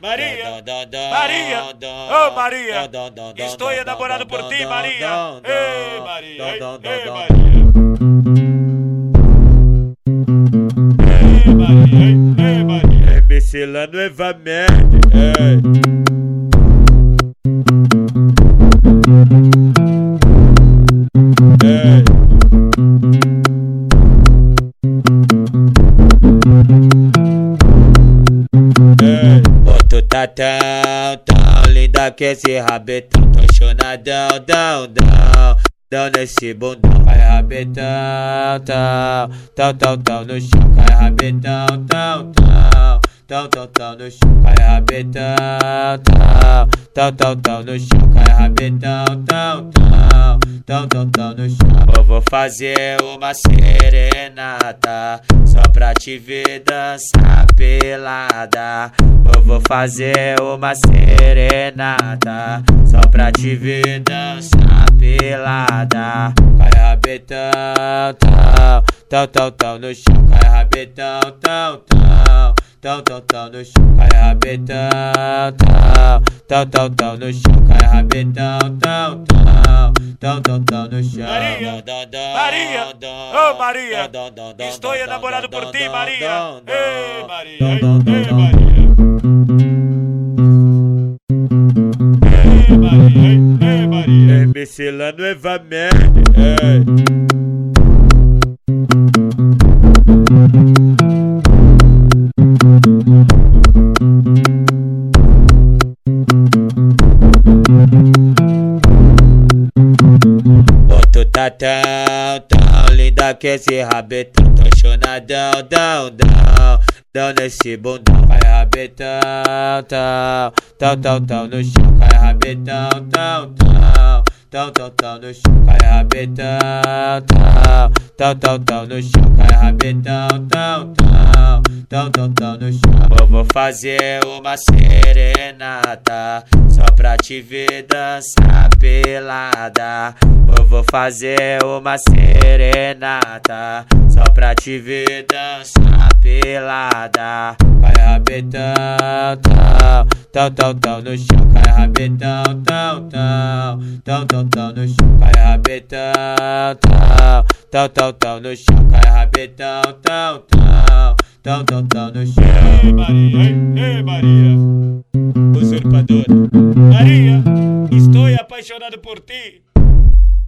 Maria, Maria, oh Maria, estou enamorado por ti, Maria. Ei, Maria, ei, Maria. Ei, Maria, ei, Maria. MC lá no Evamerd, ei. Ei. Tá tão, linda que esse rabetão Tô chonadão, dão, dão Dão nesse bundão Cai rabetão, tão Tão, tão, tão no chão Cai rabetão, tão, tão Tão, tão, tão no chão Cai rabetão, tão Tão, tão, tão no chão Cai rabetão, tão, tão Tão, tão, tão no chão Eu vou fazer uma serenata Só pra te ver dançar pelada. Eu vou fazer uma serenata. Só pra te ver dançar pelada. Cai rabetão, tão Tão, tão, tão no chão. Cai rabetão, tão, tão Tão, tão, tão no chão Cai rabetão, tão Tão, tão, tão no chão Cai rabetão, tão, tão Tão, tão, tão no chão Maria, Maria, oh Maria, estou enamorado por ti, Maria. Ei, Maria, ei, Maria. Ei, Maria, ei, Maria. MC lá no ei. Tu tá tão, tão linda que esse rabetão Tô chonadão, dão, dão Dão nesse bundão Cai rabetão, tão Tão, tão, tão no chão Cai rabetão, tão, tão Tão, tão, tão no chão Cai rabetão, tão. Tão, tão, tão no chão Cai rabetão, tão, tão. Tão, tão, tão no chão. Eu vou fazer uma serenata Só pra te ver dançar pelada vou fazer uma serenata Só pra te ver dançar pelada Cai rabetão, tão Tão, tão, tão no chão Cai rabetão, tão, tão Tão, tão, tão no chão Cai rabetão, tão Tão, tão, tão no chão Cai rabetão, tão, tão Tão, tão, tão no chão Ei, Maria, ei, ei, Maria. Usurpadora Maria, estou apaixonado por ti.